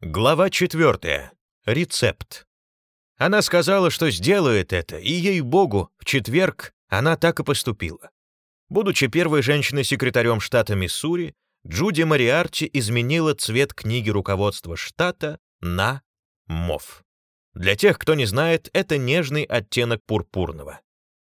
Глава 4. Рецепт. Она сказала, что сделает это, и ей-богу, в четверг она так и поступила. Будучи первой женщиной-секретарем штата Миссури, Джуди Мариарти изменила цвет книги руководства штата на мов. Для тех, кто не знает, это нежный оттенок пурпурного.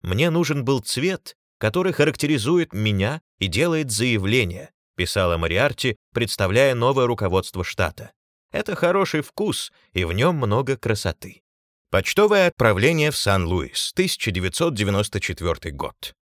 Мне нужен был цвет, который характеризует меня и делает заявление, писала Мариарти, представляя новое руководство штата. Это хороший вкус, и в нем много красоты. Почтовое отправление в Сан-Луис, 1994 год.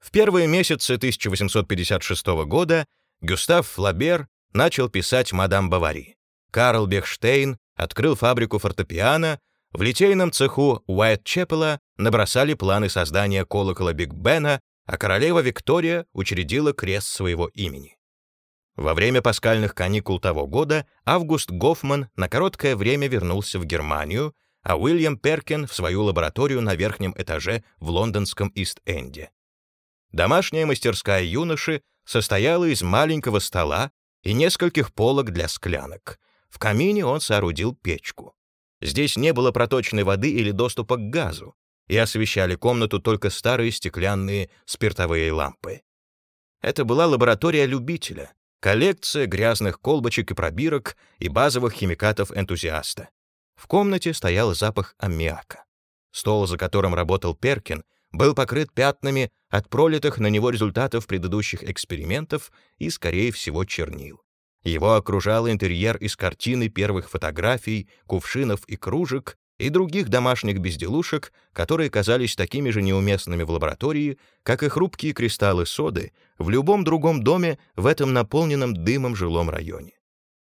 В первые месяцы 1856 года Гюстав Флабер начал писать «Мадам Бавари». Карл Бехштейн открыл фабрику фортепиано, в литейном цеху Уайт-Чепела набросали планы создания колокола Биг Бена, а королева Виктория учредила крест своего имени. Во время пасхальных каникул того года Август Гофман на короткое время вернулся в Германию, а Уильям Перкин в свою лабораторию на верхнем этаже в лондонском Ист-Энде. Домашняя мастерская юноши состояла из маленького стола и нескольких полок для склянок. В камине он соорудил печку. Здесь не было проточной воды или доступа к газу, и освещали комнату только старые стеклянные спиртовые лампы. Это была лаборатория любителя, коллекция грязных колбочек и пробирок и базовых химикатов энтузиаста. В комнате стоял запах аммиака. Стол, за которым работал Перкин, был покрыт пятнами от пролитых на него результатов предыдущих экспериментов и, скорее всего, чернил. Его окружал интерьер из картины первых фотографий, кувшинов и кружек и других домашних безделушек, которые казались такими же неуместными в лаборатории, как и хрупкие кристаллы соды в любом другом доме в этом наполненном дымом жилом районе.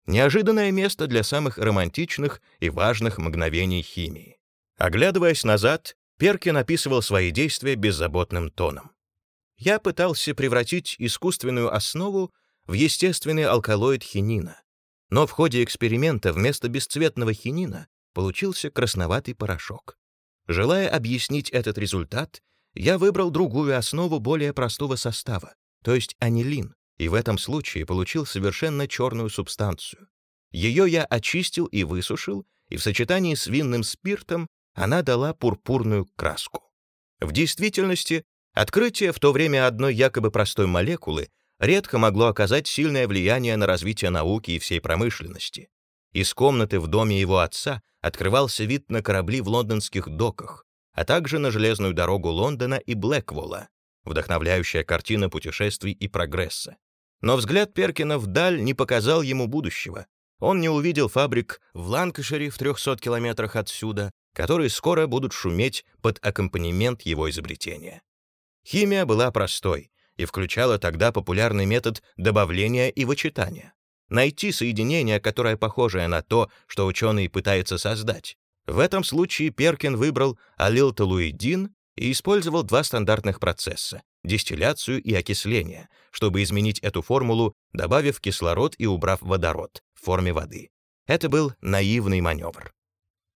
Неожиданное место для самых романтичных и важных мгновений химии. Оглядываясь назад, Перкин описывал свои действия беззаботным тоном. «Я пытался превратить искусственную основу в естественный алкалоид хинина, но в ходе эксперимента вместо бесцветного хинина получился красноватый порошок. Желая объяснить этот результат, я выбрал другую основу более простого состава, то есть анилин, и в этом случае получил совершенно черную субстанцию. Ее я очистил и высушил, и в сочетании с винным спиртом она дала пурпурную краску. В действительности, открытие в то время одной якобы простой молекулы редко могло оказать сильное влияние на развитие науки и всей промышленности. Из комнаты в доме его отца открывался вид на корабли в лондонских доках, а также на железную дорогу Лондона и Блэкволла, вдохновляющая картина путешествий и прогресса. Но взгляд Перкина вдаль не показал ему будущего. Он не увидел фабрик в Ланкашире в 300 километрах отсюда, которые скоро будут шуметь под аккомпанемент его изобретения. Химия была простой и включала тогда популярный метод добавления и вычитания найти соединение, которое похожее на то, что ученый пытается создать. В этом случае Перкин выбрал алилтолуидин и использовал два стандартных процесса — дистилляцию и окисление, чтобы изменить эту формулу, добавив кислород и убрав водород в форме воды. Это был наивный маневр.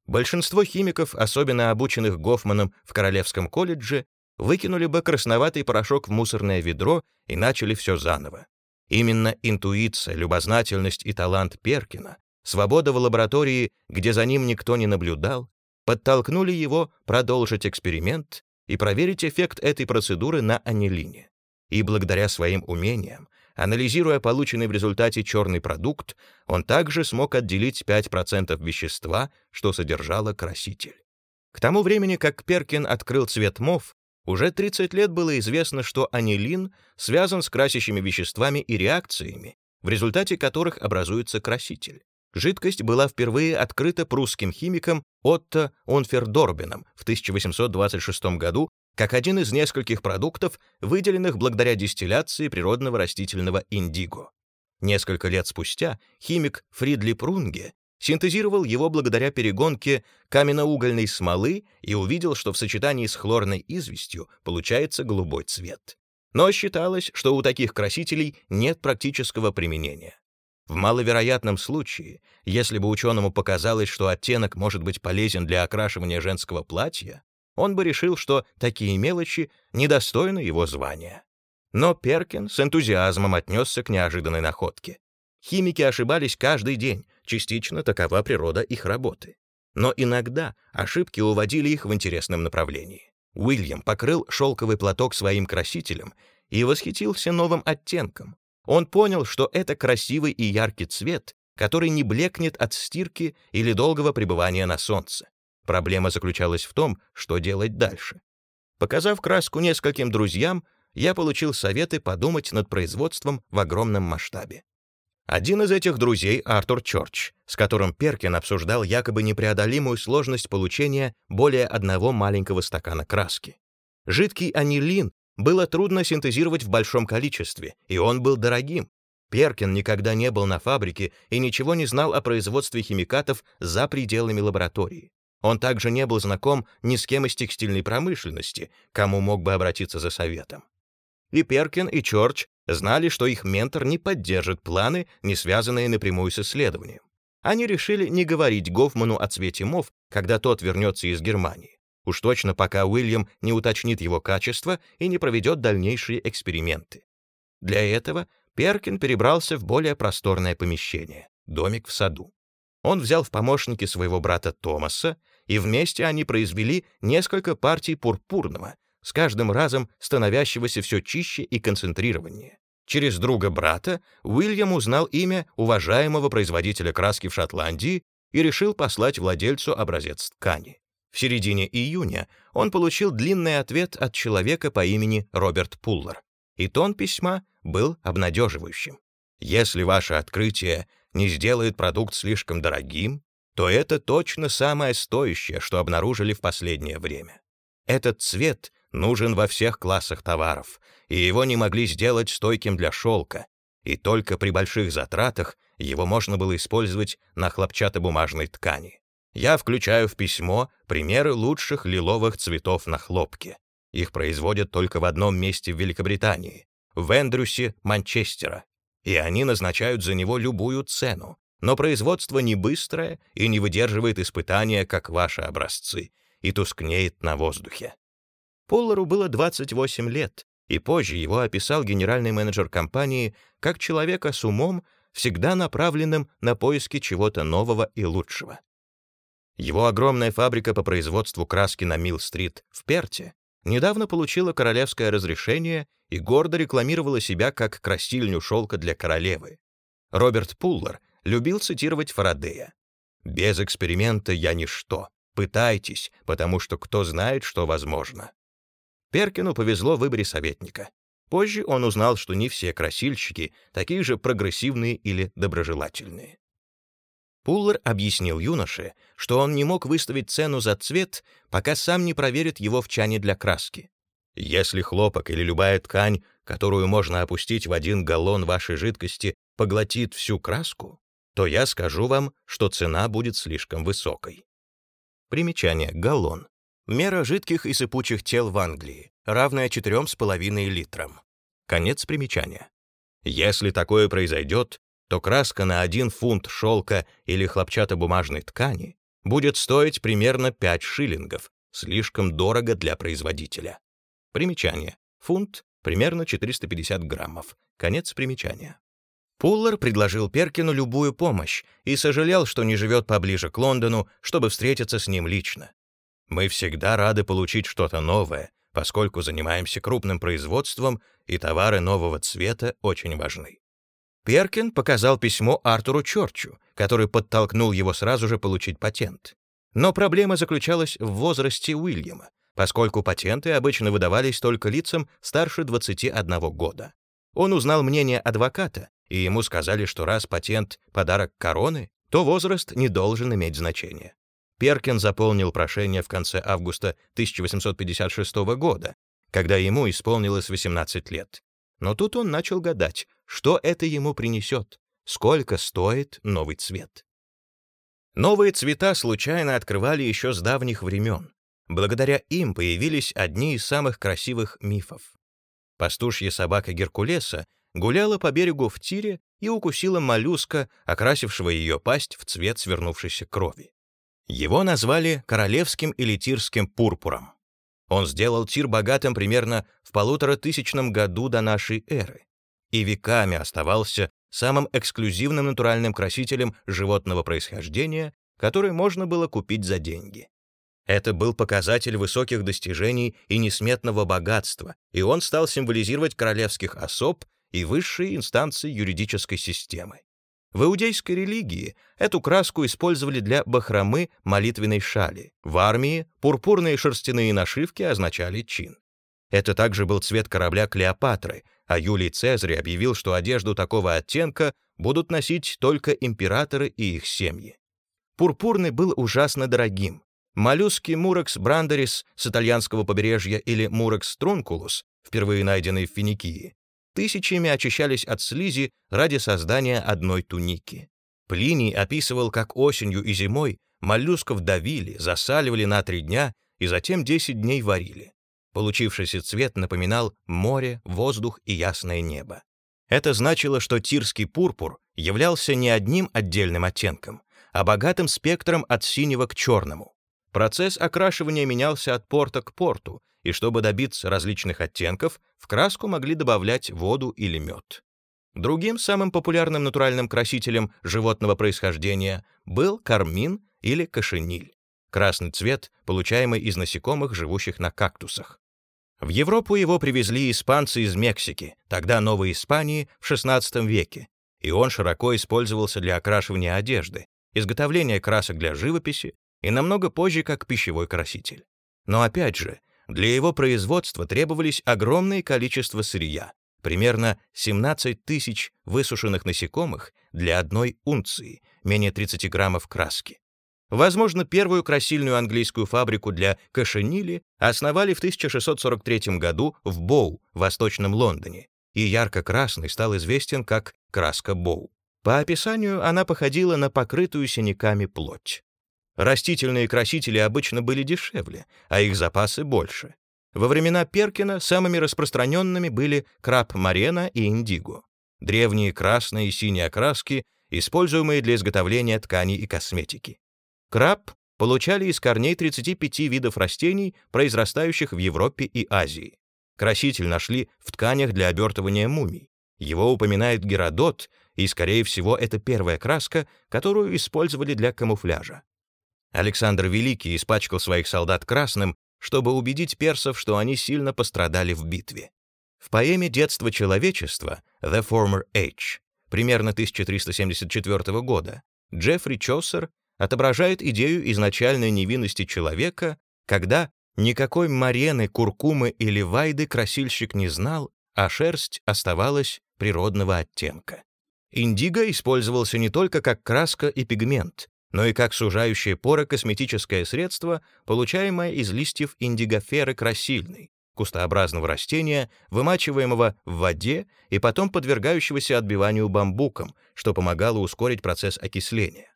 Большинство химиков, особенно обученных Гофманом в Королевском колледже, выкинули бы красноватый порошок в мусорное ведро и начали все заново. Именно интуиция, любознательность и талант Перкина, свобода в лаборатории, где за ним никто не наблюдал, подтолкнули его продолжить эксперимент и проверить эффект этой процедуры на анилине. И благодаря своим умениям, анализируя полученный в результате черный продукт, он также смог отделить 5% вещества, что содержало краситель. К тому времени, как Перкин открыл цвет мов, уже 30 лет было известно, что анилин связан с красящими веществами и реакциями, в результате которых образуется краситель. Жидкость была впервые открыта прусским химиком Отто Онфердорбеном в 1826 году как один из нескольких продуктов, выделенных благодаря дистилляции природного растительного индиго. Несколько лет спустя химик Фридли Прунге синтезировал его благодаря перегонке каменноугольной смолы и увидел, что в сочетании с хлорной известью получается голубой цвет. Но считалось, что у таких красителей нет практического применения. В маловероятном случае, если бы ученому показалось, что оттенок может быть полезен для окрашивания женского платья, он бы решил, что такие мелочи недостойны его звания. Но Перкин с энтузиазмом отнесся к неожиданной находке. Химики ошибались каждый день, частично такова природа их работы. Но иногда ошибки уводили их в интересном направлении. Уильям покрыл шелковый платок своим красителем и восхитился новым оттенком. Он понял, что это красивый и яркий цвет, который не блекнет от стирки или долгого пребывания на солнце. Проблема заключалась в том, что делать дальше. Показав краску нескольким друзьям, я получил советы подумать над производством в огромном масштабе. Один из этих друзей — Артур Чорч, с которым Перкин обсуждал якобы непреодолимую сложность получения более одного маленького стакана краски. Жидкий анилин было трудно синтезировать в большом количестве, и он был дорогим. Перкин никогда не был на фабрике и ничего не знал о производстве химикатов за пределами лаборатории. Он также не был знаком ни с кем из текстильной промышленности, кому мог бы обратиться за советом. И Перкин, и Чорч знали, что их ментор не поддержит планы, не связанные напрямую с исследованием. Они решили не говорить Гофману о цвете мов, когда тот вернется из Германии. Уж точно пока Уильям не уточнит его качество и не проведет дальнейшие эксперименты. Для этого Перкин перебрался в более просторное помещение — домик в саду. Он взял в помощники своего брата Томаса, и вместе они произвели несколько партий пурпурного, с каждым разом становящегося все чище и концентрированнее. Через друга брата Уильям узнал имя уважаемого производителя краски в Шотландии и решил послать владельцу образец ткани. В середине июня он получил длинный ответ от человека по имени Роберт Пуллер, и тон письма был обнадеживающим. Если ваше открытие не сделает продукт слишком дорогим, то это точно самое стоящее, что обнаружили в последнее время. Этот цвет нужен во всех классах товаров, и его не могли сделать стойким для шелка, и только при больших затратах его можно было использовать на хлопчатобумажной ткани. Я включаю в письмо примеры лучших лиловых цветов на хлопке. Их производят только в одном месте в Великобритании, в Эндрюсе, Манчестера, и они назначают за него любую цену. Но производство не быстрое и не выдерживает испытания, как ваши образцы, и тускнеет на воздухе. Поллару было 28 лет, и позже его описал генеральный менеджер компании как человека с умом, всегда направленным на поиски чего-то нового и лучшего. Его огромная фабрика по производству краски на Милл-стрит в Перте недавно получила королевское разрешение и гордо рекламировала себя как красильню шелка для королевы. Роберт Пуллер любил цитировать Фарадея. «Без эксперимента я ничто. Пытайтесь, потому что кто знает, что возможно». Перкину повезло в выборе советника. Позже он узнал, что не все красильщики такие же прогрессивные или доброжелательные. Пуллер объяснил юноше, что он не мог выставить цену за цвет, пока сам не проверит его в чане для краски. Если хлопок или любая ткань, которую можно опустить в один галлон вашей жидкости, поглотит всю краску, то я скажу вам, что цена будет слишком высокой. Примечание. Галлон. Мера жидких и сыпучих тел в Англии, равная 4,5 литрам. Конец примечания. Если такое произойдет, то краска на 1 фунт шелка или хлопчатобумажной ткани будет стоить примерно 5 шиллингов, слишком дорого для производителя. Примечание. Фунт — примерно 450 граммов. Конец примечания. Пуллер предложил Перкину любую помощь и сожалел, что не живет поближе к Лондону, чтобы встретиться с ним лично. «Мы всегда рады получить что-то новое, поскольку занимаемся крупным производством, и товары нового цвета очень важны. Перкин показал письмо Артуру Чорчу, который подтолкнул его сразу же получить патент. Но проблема заключалась в возрасте Уильяма, поскольку патенты обычно выдавались только лицам старше 21 года. Он узнал мнение адвоката, и ему сказали, что раз патент — подарок короны, то возраст не должен иметь значения. Перкин заполнил прошение в конце августа 1856 года, когда ему исполнилось 18 лет. Но тут он начал гадать, что это ему принесет, сколько стоит новый цвет. Новые цвета случайно открывали еще с давних времен. Благодаря им появились одни из самых красивых мифов. Пастушья собака Геркулеса гуляла по берегу в тире и укусила моллюска, окрасившего ее пасть в цвет свернувшейся крови. Его назвали королевским или тирским пурпуром. Он сделал Тир богатым примерно в полутора тысячном году до нашей эры и веками оставался самым эксклюзивным натуральным красителем животного происхождения, который можно было купить за деньги. Это был показатель высоких достижений и несметного богатства, и он стал символизировать королевских особ и высшие инстанции юридической системы. В иудейской религии эту краску использовали для бахромы молитвенной шали. В армии пурпурные шерстяные нашивки означали чин. Это также был цвет корабля Клеопатры, а Юлий Цезарь объявил, что одежду такого оттенка будут носить только императоры и их семьи. Пурпурный был ужасно дорогим. Моллюски Мурекс брандерис с итальянского побережья или Мурекс трункулус, впервые найденный в Финикии, тысячами очищались от слизи ради создания одной туники. Плиний описывал, как осенью и зимой моллюсков давили, засаливали на три дня и затем 10 дней варили. Получившийся цвет напоминал море, воздух и ясное небо. Это значило, что тирский пурпур являлся не одним отдельным оттенком, а богатым спектром от синего к черному. Процесс окрашивания менялся от порта к порту, и чтобы добиться различных оттенков, в краску могли добавлять воду или мед. Другим самым популярным натуральным красителем животного происхождения был кармин или кошениль, красный цвет, получаемый из насекомых, живущих на кактусах. В Европу его привезли испанцы из Мексики, тогда Новой Испании, в XVI веке, и он широко использовался для окрашивания одежды, изготовления красок для живописи и намного позже как пищевой краситель. Но опять же, для его производства требовались огромное количество сырья, примерно 17 тысяч высушенных насекомых для одной унции, менее 30 граммов краски. Возможно, первую красильную английскую фабрику для кошенили основали в 1643 году в Боу, Восточном Лондоне, и ярко-красный стал известен как краска Боу. По описанию она походила на покрытую синяками плоть. Растительные красители обычно были дешевле, а их запасы больше. Во времена Перкина самыми распространенными были краб-марена и индиго. Древние красные и синие окраски, используемые для изготовления тканей и косметики. Краб получали из корней 35 видов растений, произрастающих в Европе и Азии. Краситель нашли в тканях для обертывания мумий. Его упоминает Геродот, и, скорее всего, это первая краска, которую использовали для камуфляжа. Александр Великий испачкал своих солдат красным, чтобы убедить персов, что они сильно пострадали в битве. В поэме «Детство человечества» «The Former Age» примерно 1374 года Джеффри Чосер отображает идею изначальной невинности человека, когда никакой марены, куркумы или вайды красильщик не знал, а шерсть оставалась природного оттенка. Индиго использовался не только как краска и пигмент, но и как сужающее поры косметическое средство, получаемое из листьев индигоферы красильной, кустообразного растения, вымачиваемого в воде и потом подвергающегося отбиванию бамбуком, что помогало ускорить процесс окисления.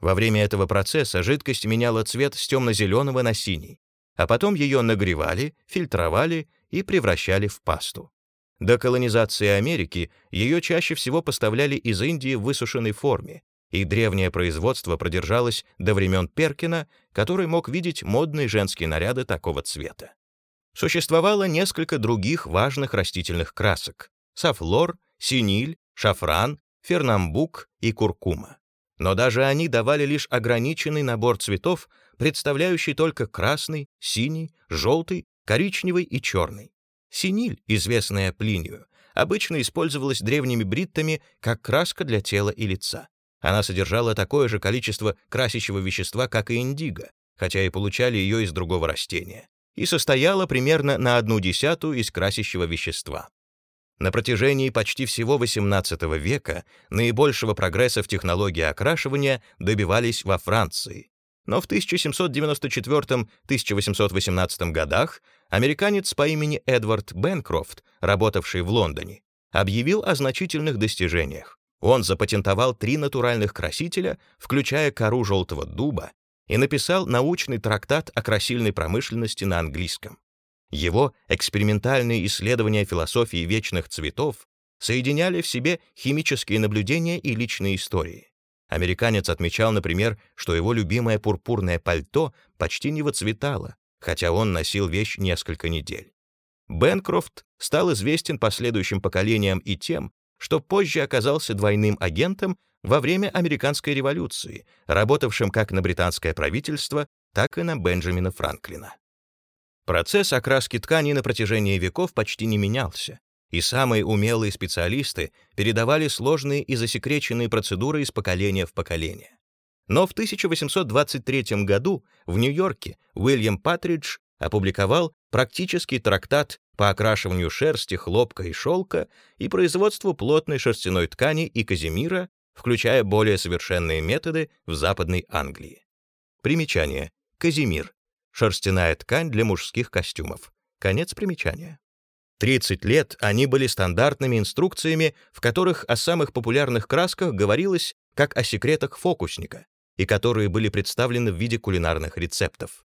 Во время этого процесса жидкость меняла цвет с темно-зеленого на синий, а потом ее нагревали, фильтровали и превращали в пасту. До колонизации Америки ее чаще всего поставляли из Индии в высушенной форме, и древнее производство продержалось до времен Перкина, который мог видеть модные женские наряды такого цвета. Существовало несколько других важных растительных красок — сафлор, синиль, шафран, фернамбук и куркума. Но даже они давали лишь ограниченный набор цветов, представляющий только красный, синий, желтый, коричневый и черный. Синиль, известная Плинию, обычно использовалась древними бриттами как краска для тела и лица. Она содержала такое же количество красящего вещества, как и индиго, хотя и получали ее из другого растения, и состояла примерно на одну десятую из красящего вещества. На протяжении почти всего XVIII века наибольшего прогресса в технологии окрашивания добивались во Франции. Но в 1794-1818 годах американец по имени Эдвард Бенкрофт, работавший в Лондоне, объявил о значительных достижениях. Он запатентовал три натуральных красителя, включая кору желтого дуба, и написал научный трактат о красильной промышленности на английском. Его экспериментальные исследования философии вечных цветов соединяли в себе химические наблюдения и личные истории. Американец отмечал, например, что его любимое пурпурное пальто почти не выцветало, хотя он носил вещь несколько недель. Бенкрофт стал известен последующим поколениям и тем, что позже оказался двойным агентом во время американской революции, работавшим как на британское правительство, так и на Бенджамина Франклина. Процесс окраски тканей на протяжении веков почти не менялся, и самые умелые специалисты передавали сложные и засекреченные процедуры из поколения в поколение. Но в 1823 году в Нью-Йорке Уильям Патридж опубликовал практический трактат по окрашиванию шерсти, хлопка и шелка и производству плотной шерстяной ткани и казимира, включая более совершенные методы в Западной Англии. Примечание. Казимир. Шерстяная ткань для мужских костюмов. Конец примечания. 30 лет они были стандартными инструкциями, в которых о самых популярных красках говорилось как о секретах фокусника, и которые были представлены в виде кулинарных рецептов.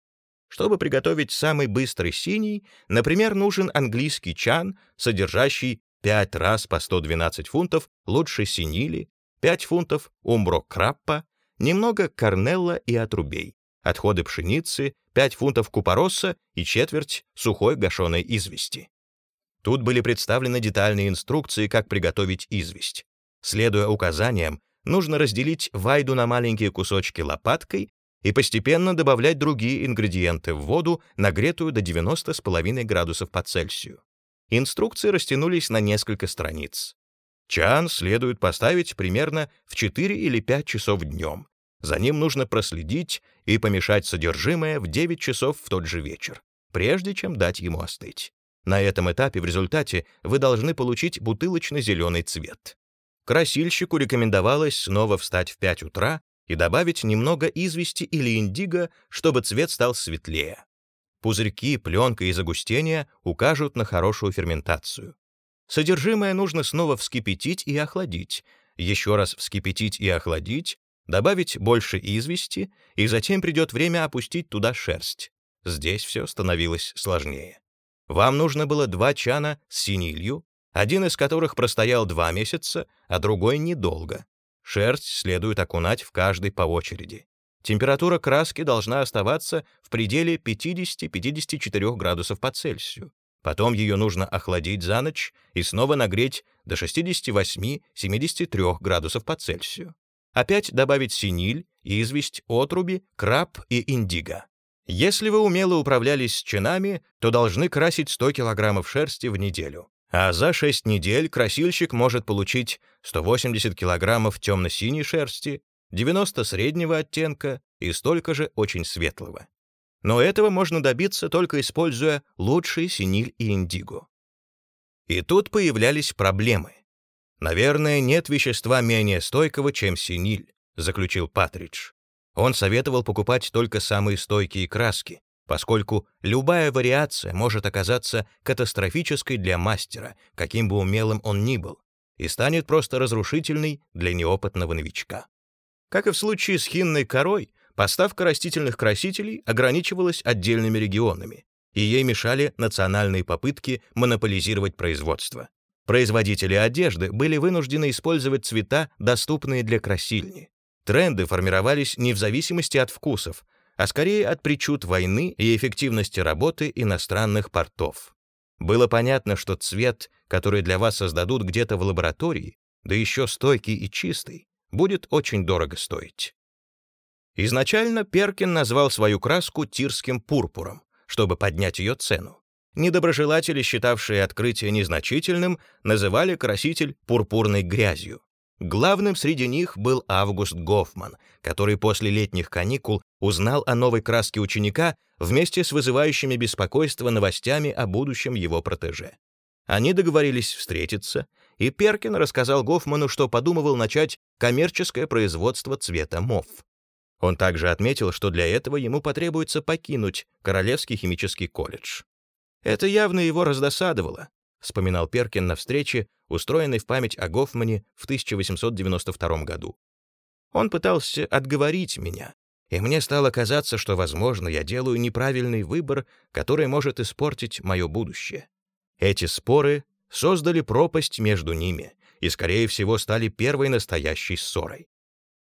Чтобы приготовить самый быстрый синий, например, нужен английский чан, содержащий 5 раз по 112 фунтов лучше синили, 5 фунтов умбро краппа, немного корнелла и отрубей, отходы пшеницы, 5 фунтов купороса и четверть сухой гашеной извести. Тут были представлены детальные инструкции, как приготовить известь. Следуя указаниям, нужно разделить вайду на маленькие кусочки лопаткой и постепенно добавлять другие ингредиенты в воду, нагретую до 90,5 градусов по Цельсию. Инструкции растянулись на несколько страниц. Чан следует поставить примерно в 4 или 5 часов днем. За ним нужно проследить и помешать содержимое в 9 часов в тот же вечер, прежде чем дать ему остыть. На этом этапе в результате вы должны получить бутылочно-зеленый цвет. Красильщику рекомендовалось снова встать в 5 утра и добавить немного извести или индиго, чтобы цвет стал светлее. Пузырьки, пленка и загустение укажут на хорошую ферментацию. Содержимое нужно снова вскипятить и охладить, еще раз вскипятить и охладить, добавить больше извести, и затем придет время опустить туда шерсть. Здесь все становилось сложнее. Вам нужно было два чана с синилью, один из которых простоял два месяца, а другой недолго. Шерсть следует окунать в каждый по очереди. Температура краски должна оставаться в пределе 50-54 градусов по Цельсию. Потом ее нужно охладить за ночь и снова нагреть до 68-73 градусов по Цельсию. Опять добавить синиль, известь, отруби, краб и индиго. Если вы умело управлялись с чинами, то должны красить 100 килограммов шерсти в неделю. А за 6 недель красильщик может получить 180 килограммов темно-синей шерсти, 90 среднего оттенка и столько же очень светлого. Но этого можно добиться только используя лучший синиль и индиго. И тут появлялись проблемы. «Наверное, нет вещества менее стойкого, чем синиль», — заключил Патридж. Он советовал покупать только самые стойкие краски, поскольку любая вариация может оказаться катастрофической для мастера, каким бы умелым он ни был, и станет просто разрушительной для неопытного новичка. Как и в случае с хинной корой, поставка растительных красителей ограничивалась отдельными регионами, и ей мешали национальные попытки монополизировать производство. Производители одежды были вынуждены использовать цвета, доступные для красильни. Тренды формировались не в зависимости от вкусов, а скорее от причуд войны и эффективности работы иностранных портов. Было понятно, что цвет, который для вас создадут где-то в лаборатории, да еще стойкий и чистый, будет очень дорого стоить. Изначально Перкин назвал свою краску тирским пурпуром, чтобы поднять ее цену. Недоброжелатели, считавшие открытие незначительным, называли краситель пурпурной грязью. Главным среди них был Август Гофман, который после летних каникул узнал о новой краске ученика вместе с вызывающими беспокойство новостями о будущем его протеже. Они договорились встретиться, и Перкин рассказал Гофману, что подумывал начать коммерческое производство цвета мов. Он также отметил, что для этого ему потребуется покинуть Королевский химический колледж. Это явно его раздосадовало, вспоминал Перкин на встрече, устроенной в память о Гофмане в 1892 году. Он пытался отговорить меня, и мне стало казаться, что, возможно, я делаю неправильный выбор, который может испортить мое будущее. Эти споры создали пропасть между ними и, скорее всего, стали первой настоящей ссорой.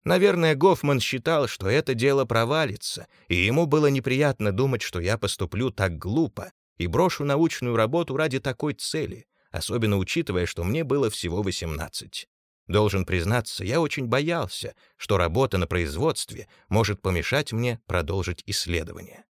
Наверное, Гофман считал, что это дело провалится, и ему было неприятно думать, что я поступлю так глупо и брошу научную работу ради такой цели, особенно учитывая, что мне было всего 18. Должен признаться, я очень боялся, что работа на производстве может помешать мне продолжить исследование.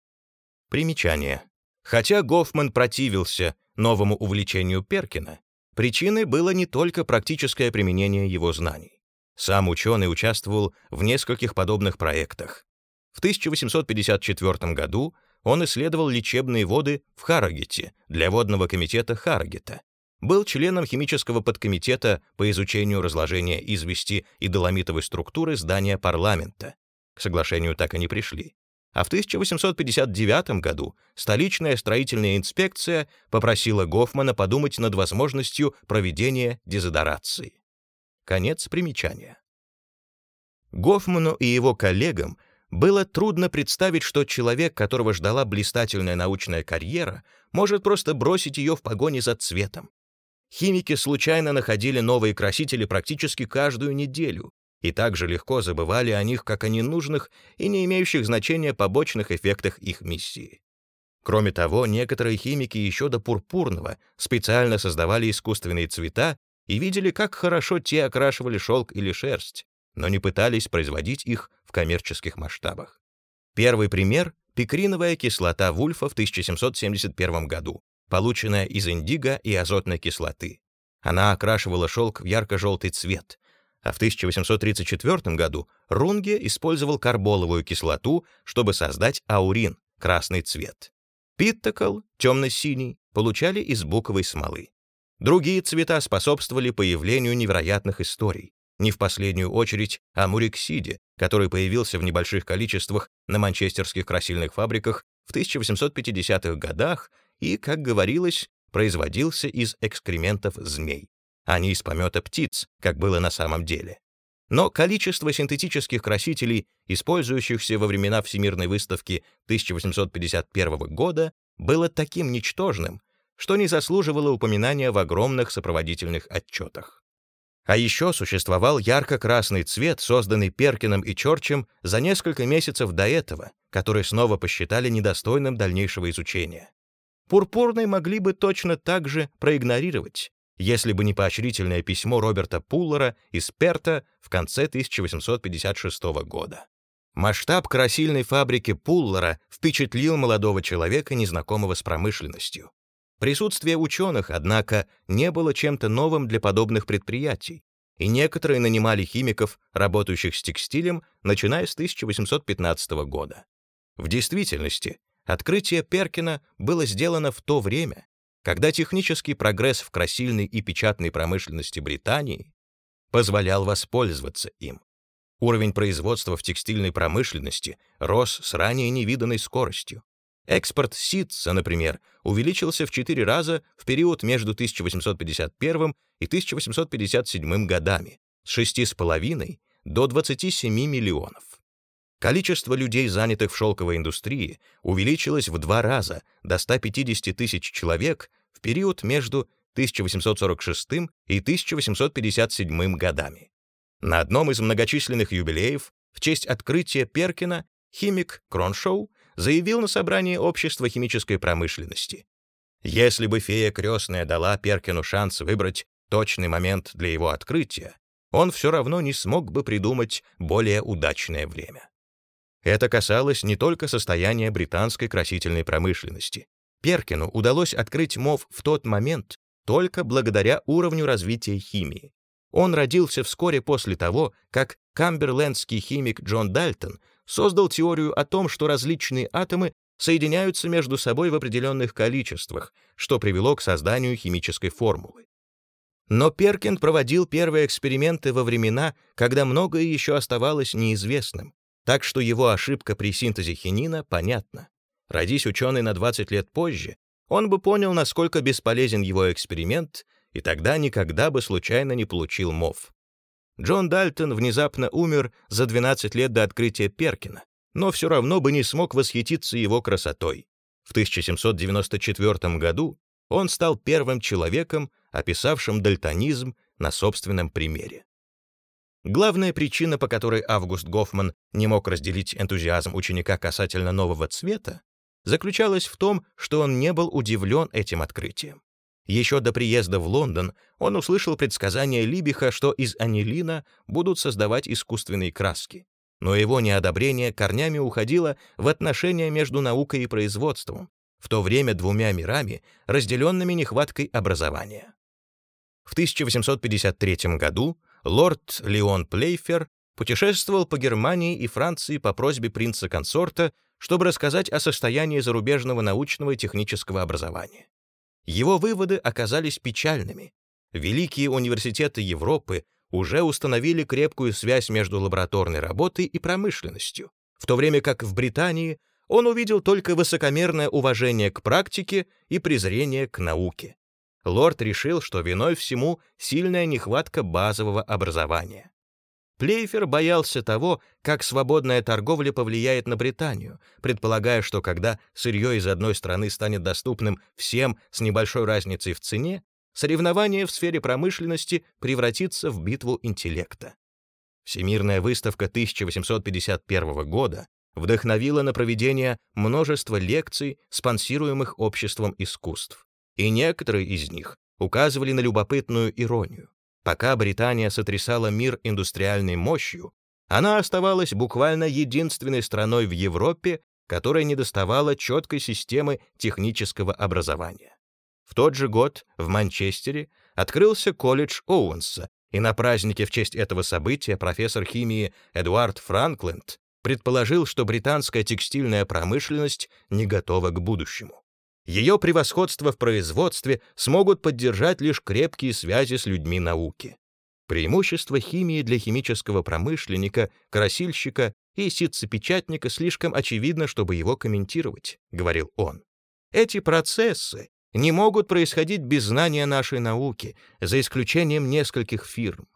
Примечание. Хотя Гофман противился новому увлечению Перкина, причиной было не только практическое применение его знаний. Сам ученый участвовал в нескольких подобных проектах. В 1854 году он исследовал лечебные воды в Харрогете для водного комитета Харрогета, был членом химического подкомитета по изучению разложения извести и доломитовой структуры здания парламента. К соглашению так и не пришли. А в 1859 году столичная строительная инспекция попросила Гофмана подумать над возможностью проведения дезодорации. Конец примечания. Гофману и его коллегам было трудно представить, что человек, которого ждала блистательная научная карьера, может просто бросить ее в погоне за цветом. Химики случайно находили новые красители практически каждую неделю и также легко забывали о них как о ненужных и не имеющих значения побочных эффектах их миссии. Кроме того, некоторые химики еще до пурпурного специально создавали искусственные цвета и видели, как хорошо те окрашивали шелк или шерсть, но не пытались производить их в коммерческих масштабах. Первый пример — пикриновая кислота вульфа в 1771 году, полученная из индиго и азотной кислоты. Она окрашивала шелк в ярко-желтый цвет, а в 1834 году Рунге использовал карболовую кислоту, чтобы создать аурин — красный цвет. Питтакл, темно-синий, получали из буковой смолы. Другие цвета способствовали появлению невероятных историй, не в последнюю очередь о муриксиде, который появился в небольших количествах на манчестерских красильных фабриках в 1850-х годах и, как говорилось, производился из экскрементов змей, а не из помета птиц, как было на самом деле. Но количество синтетических красителей, использующихся во времена Всемирной выставки 1851 года, было таким ничтожным, что не заслуживало упоминания в огромных сопроводительных отчетах. А еще существовал ярко-красный цвет, созданный Перкином и Чорчем за несколько месяцев до этого, который снова посчитали недостойным дальнейшего изучения. Пурпурный могли бы точно так же проигнорировать, если бы не поощрительное письмо Роберта Пуллера из Перта в конце 1856 года. Масштаб красильной фабрики Пуллера впечатлил молодого человека, незнакомого с промышленностью. Присутствие ученых, однако, не было чем-то новым для подобных предприятий, и некоторые нанимали химиков, работающих с текстилем, начиная с 1815 года. В действительности, открытие Перкина было сделано в то время, когда технический прогресс в красильной и печатной промышленности Британии позволял воспользоваться им. Уровень производства в текстильной промышленности рос с ранее невиданной скоростью. Экспорт ситца, например, увеличился в 4 раза в период между 1851 и 1857 годами с 6,5 до 27 миллионов. Количество людей, занятых в шелковой индустрии, увеличилось в два раза до 150 тысяч человек в период между 1846 и 1857 годами. На одном из многочисленных юбилеев в честь открытия Перкина химик Кроншоу заявил на собрании Общества химической промышленности. Если бы фея крестная дала Перкину шанс выбрать точный момент для его открытия, он все равно не смог бы придумать более удачное время. Это касалось не только состояния британской красительной промышленности. Перкину удалось открыть МОВ в тот момент только благодаря уровню развития химии. Он родился вскоре после того, как камберлендский химик Джон Дальтон создал теорию о том, что различные атомы соединяются между собой в определенных количествах, что привело к созданию химической формулы. Но Перкин проводил первые эксперименты во времена, когда многое еще оставалось неизвестным, так что его ошибка при синтезе хинина понятна. Родись ученый на 20 лет позже, он бы понял, насколько бесполезен его эксперимент, и тогда никогда бы случайно не получил МОВ. Джон Дальтон внезапно умер за 12 лет до открытия Перкина, но все равно бы не смог восхититься его красотой. В 1794 году он стал первым человеком, описавшим дальтонизм на собственном примере. Главная причина, по которой Август Гофман не мог разделить энтузиазм ученика касательно нового цвета, заключалась в том, что он не был удивлен этим открытием. Еще до приезда в Лондон он услышал предсказание Либиха, что из анилина будут создавать искусственные краски. Но его неодобрение корнями уходило в отношения между наукой и производством, в то время двумя мирами, разделенными нехваткой образования. В 1853 году лорд Леон Плейфер путешествовал по Германии и Франции по просьбе принца-консорта, чтобы рассказать о состоянии зарубежного научного и технического образования. Его выводы оказались печальными. Великие университеты Европы уже установили крепкую связь между лабораторной работой и промышленностью, в то время как в Британии он увидел только высокомерное уважение к практике и презрение к науке. Лорд решил, что виной всему сильная нехватка базового образования. Плейфер боялся того, как свободная торговля повлияет на Британию, предполагая, что когда сырье из одной страны станет доступным всем с небольшой разницей в цене, соревнование в сфере промышленности превратится в битву интеллекта. Всемирная выставка 1851 года вдохновила на проведение множества лекций, спонсируемых обществом искусств, и некоторые из них указывали на любопытную иронию. Пока Британия сотрясала мир индустриальной мощью, она оставалась буквально единственной страной в Европе, которая не доставала четкой системы технического образования. В тот же год в Манчестере открылся колледж Оуэнса, и на празднике в честь этого события профессор химии Эдуард Франкленд предположил, что британская текстильная промышленность не готова к будущему. Ее превосходство в производстве смогут поддержать лишь крепкие связи с людьми науки. Преимущество химии для химического промышленника, красильщика и ситцепечатника слишком очевидно, чтобы его комментировать, говорил он. Эти процессы не могут происходить без знания нашей науки, за исключением нескольких фирм.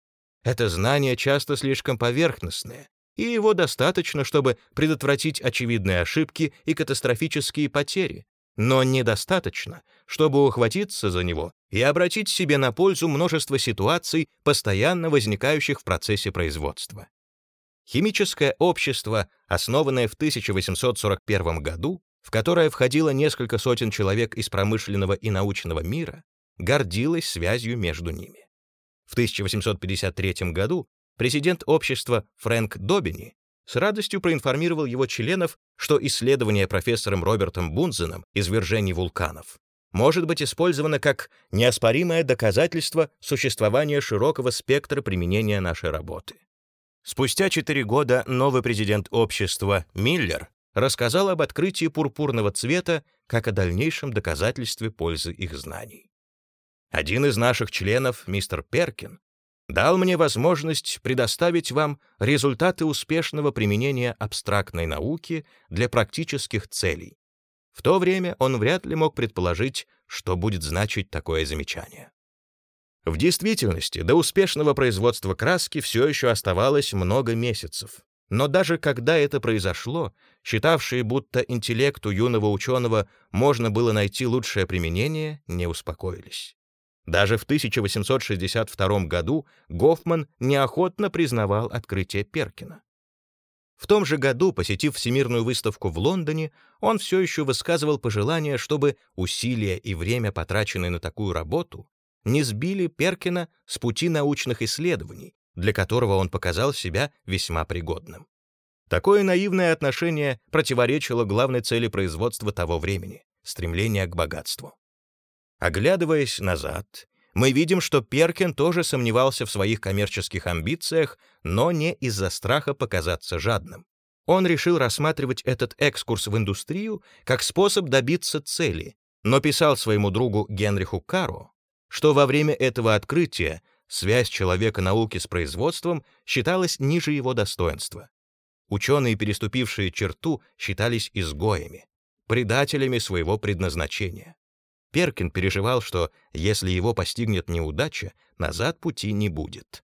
Это знание часто слишком поверхностное, и его достаточно, чтобы предотвратить очевидные ошибки и катастрофические потери, но недостаточно, чтобы ухватиться за него и обратить себе на пользу множество ситуаций, постоянно возникающих в процессе производства. Химическое общество, основанное в 1841 году, в которое входило несколько сотен человек из промышленного и научного мира, гордилось связью между ними. В 1853 году президент общества Фрэнк Добини с радостью проинформировал его членов, что исследование профессором Робертом Бунзеном извержений вулканов может быть использовано как неоспоримое доказательство существования широкого спектра применения нашей работы. Спустя четыре года новый президент общества Миллер рассказал об открытии пурпурного цвета как о дальнейшем доказательстве пользы их знаний. Один из наших членов, мистер Перкин, дал мне возможность предоставить вам результаты успешного применения абстрактной науки для практических целей. В то время он вряд ли мог предположить, что будет значить такое замечание. В действительности, до успешного производства краски все еще оставалось много месяцев. Но даже когда это произошло, считавшие, будто интеллекту юного ученого можно было найти лучшее применение, не успокоились. Даже в 1862 году Гофман неохотно признавал открытие Перкина. В том же году, посетив Всемирную выставку в Лондоне, он все еще высказывал пожелание, чтобы усилия и время, потраченные на такую работу, не сбили Перкина с пути научных исследований, для которого он показал себя весьма пригодным. Такое наивное отношение противоречило главной цели производства того времени — стремление к богатству. Оглядываясь назад, мы видим, что Перкин тоже сомневался в своих коммерческих амбициях, но не из-за страха показаться жадным. Он решил рассматривать этот экскурс в индустрию как способ добиться цели, но писал своему другу Генриху Кару, что во время этого открытия связь человека науки с производством считалась ниже его достоинства. Ученые, переступившие черту, считались изгоями, предателями своего предназначения. Перкин переживал, что если его постигнет неудача, назад пути не будет.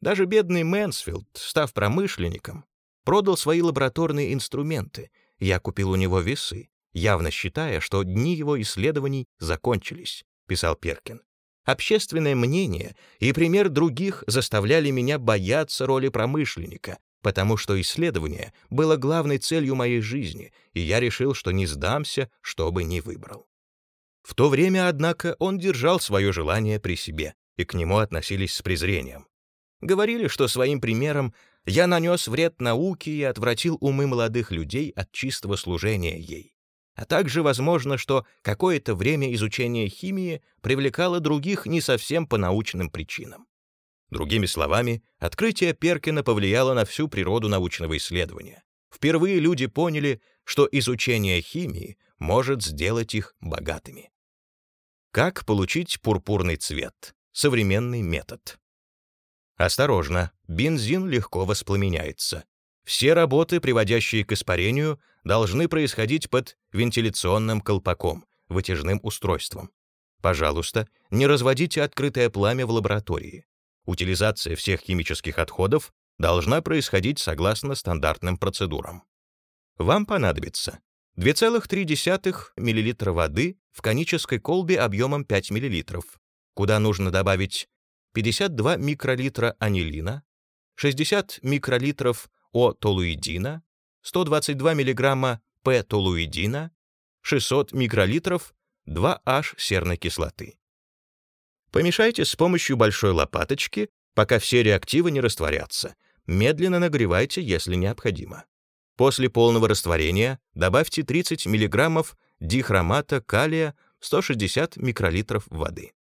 Даже бедный Мэнсфилд, став промышленником, продал свои лабораторные инструменты. Я купил у него весы, явно считая, что дни его исследований закончились, писал Перкин. Общественное мнение и пример других заставляли меня бояться роли промышленника, потому что исследование было главной целью моей жизни, и я решил, что не сдамся, что бы ни выбрал. В то время, однако, он держал свое желание при себе, и к нему относились с презрением. Говорили, что своим примером я нанес вред науке и отвратил умы молодых людей от чистого служения ей. А также возможно, что какое-то время изучение химии привлекало других не совсем по научным причинам. Другими словами, открытие Перкина повлияло на всю природу научного исследования. Впервые люди поняли, что изучение химии может сделать их богатыми. Как получить пурпурный цвет? Современный метод. Осторожно, бензин легко воспламеняется. Все работы, приводящие к испарению, должны происходить под вентиляционным колпаком, вытяжным устройством. Пожалуйста, не разводите открытое пламя в лаборатории. Утилизация всех химических отходов должна происходить согласно стандартным процедурам. Вам понадобится 2,3 мл воды в конической колбе объемом 5 мл, куда нужно добавить 52 микролитра анилина, 60 микролитров О-толуидина, 122 мг П-толуидина, 600 микролитров 2H серной кислоты. Помешайте с помощью большой лопаточки, пока все реактивы не растворятся. Медленно нагревайте, если необходимо. После полного растворения добавьте 30 мг дихромата калия 160 микролитров воды.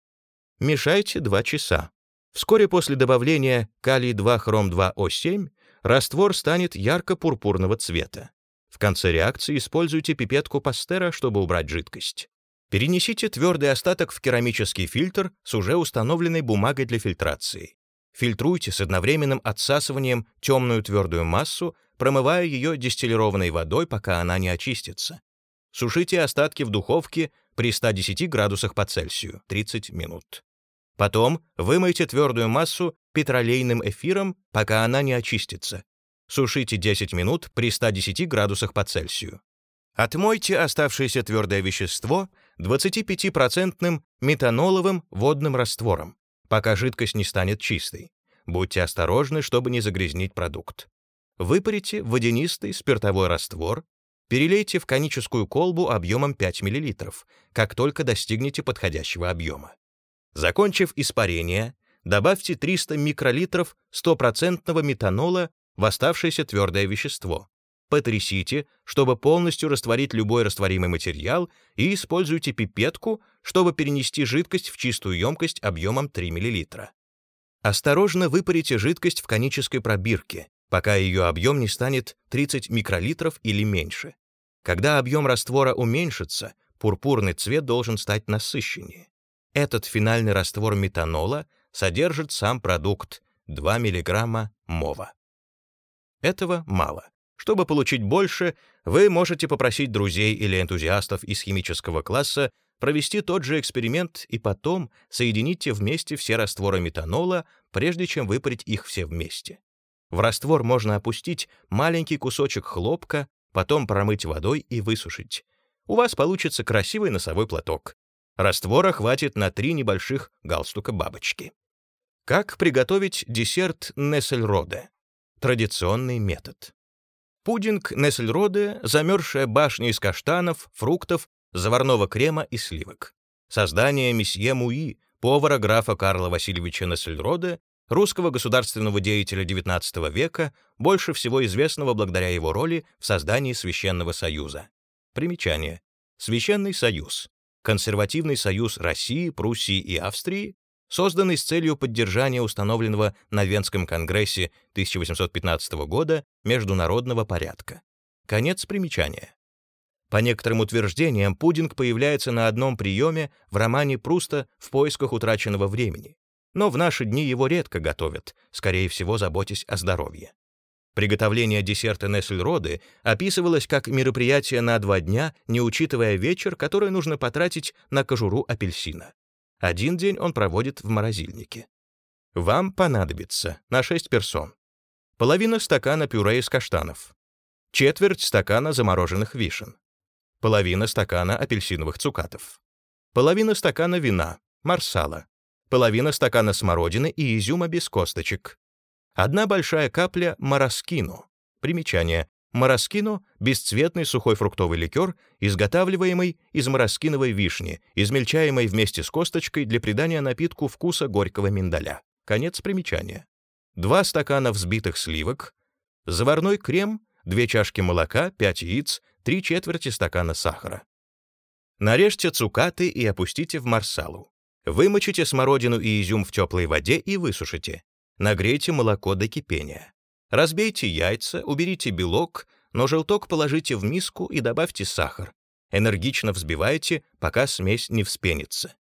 Мешайте 2 часа. Вскоре после добавления калий-2-хром-2О7 раствор станет ярко-пурпурного цвета. В конце реакции используйте пипетку Пастера, чтобы убрать жидкость. Перенесите твердый остаток в керамический фильтр с уже установленной бумагой для фильтрации. Фильтруйте с одновременным отсасыванием темную твердую массу, промывая ее дистиллированной водой, пока она не очистится. Сушите остатки в духовке при 110 градусах по Цельсию 30 минут. Потом вымойте твердую массу петролейным эфиром, пока она не очистится. Сушите 10 минут при 110 градусах по Цельсию. Отмойте оставшееся твердое вещество 25% метаноловым водным раствором, пока жидкость не станет чистой. Будьте осторожны, чтобы не загрязнить продукт. Выпарите водянистый спиртовой раствор, перелейте в коническую колбу объемом 5 мл, как только достигнете подходящего объема. Закончив испарение, добавьте 300 микролитров стопроцентного метанола в оставшееся твердое вещество. Потрясите, чтобы полностью растворить любой растворимый материал, и используйте пипетку, чтобы перенести жидкость в чистую емкость объемом 3 мл. Осторожно выпарите жидкость в конической пробирке, пока ее объем не станет 30 микролитров или меньше. Когда объем раствора уменьшится, пурпурный цвет должен стать насыщеннее. Этот финальный раствор метанола содержит сам продукт 2 мг мова. Этого мало. Чтобы получить больше, вы можете попросить друзей или энтузиастов из химического класса провести тот же эксперимент и потом соедините вместе все растворы метанола, прежде чем выпарить их все вместе. В раствор можно опустить маленький кусочек хлопка, потом промыть водой и высушить. У вас получится красивый носовой платок. Раствора хватит на три небольших галстука бабочки. Как приготовить десерт Нессельроде? Традиционный метод. Пудинг Нессельроде — замерзшая башня из каштанов, фруктов, заварного крема и сливок. Создание месье Муи, повара графа Карла Васильевича Нессельроде, русского государственного деятеля XIX века, больше всего известного благодаря его роли в создании Священного Союза. Примечание. Священный Союз Консервативный союз России, Пруссии и Австрии, созданный с целью поддержания установленного на Венском конгрессе 1815 года международного порядка. Конец примечания. По некоторым утверждениям, пудинг появляется на одном приеме в романе Пруста «В поисках утраченного времени», но в наши дни его редко готовят, скорее всего, заботясь о здоровье. Приготовление десерта Нессельроды описывалось как мероприятие на два дня, не учитывая вечер, который нужно потратить на кожуру апельсина. Один день он проводит в морозильнике. Вам понадобится на 6 персон. Половина стакана пюре из каштанов. Четверть стакана замороженных вишен. Половина стакана апельсиновых цукатов. Половина стакана вина, марсала. Половина стакана смородины и изюма без косточек. Одна большая капля мороскину. Примечание. Мороскино — бесцветный сухой фруктовый ликер, изготавливаемый из мороскиновой вишни, измельчаемой вместе с косточкой для придания напитку вкуса горького миндаля. Конец примечания. Два стакана взбитых сливок, заварной крем, две чашки молока, 5 яиц, три четверти стакана сахара. Нарежьте цукаты и опустите в марсалу. Вымочите смородину и изюм в теплой воде и высушите. Нагрейте молоко до кипения. Разбейте яйца, уберите белок, но желток положите в миску и добавьте сахар. Энергично взбивайте, пока смесь не вспенится.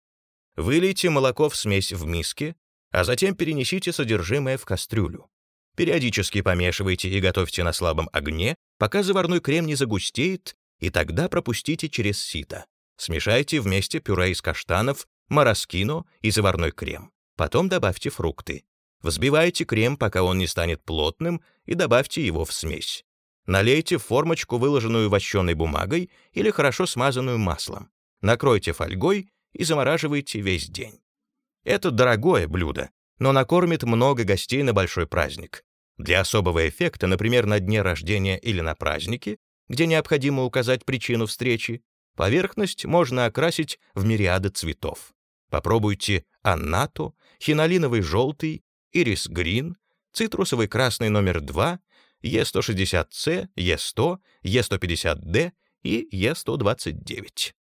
Вылейте молоко в смесь в миске, а затем перенесите содержимое в кастрюлю. Периодически помешивайте и готовьте на слабом огне, пока заварной крем не загустеет, и тогда пропустите через сито. Смешайте вместе пюре из каштанов, мороскино и заварной крем. Потом добавьте фрукты. Взбивайте крем, пока он не станет плотным, и добавьте его в смесь. Налейте в формочку, выложенную вощеной бумагой или хорошо смазанную маслом. Накройте фольгой и замораживайте весь день. Это дорогое блюдо, но накормит много гостей на большой праздник. Для особого эффекта, например, на дне рождения или на празднике, где необходимо указать причину встречи, поверхность можно окрасить в мириады цветов. Попробуйте аннату, хинолиновый желтый, ирис грин, цитрусовый красный номер 2, Е160С, Е100, Е150Д и Е129.